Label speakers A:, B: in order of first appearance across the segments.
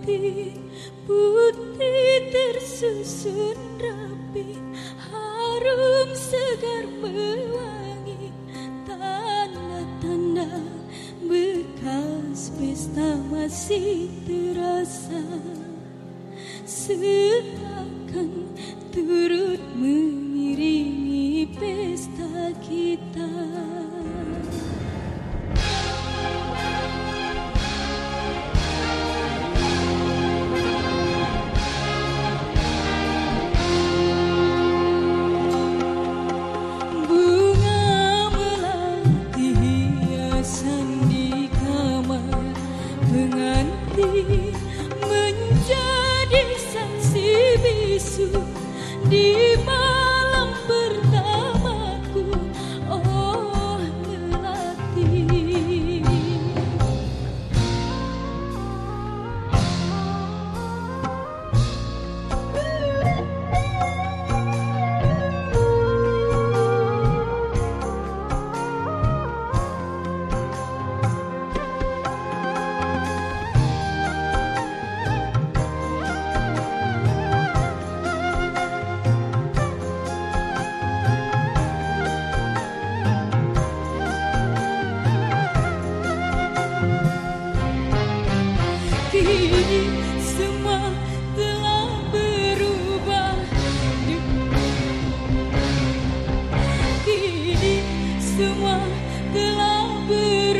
A: putih putih tersusun rapi harum segar mewangi tanda-tanda bekas pesta masih terasa seakan turut mengiringi pesta kita. dear. telah ber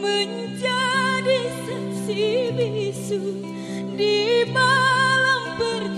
A: menjadi saksi bisu di malam pertama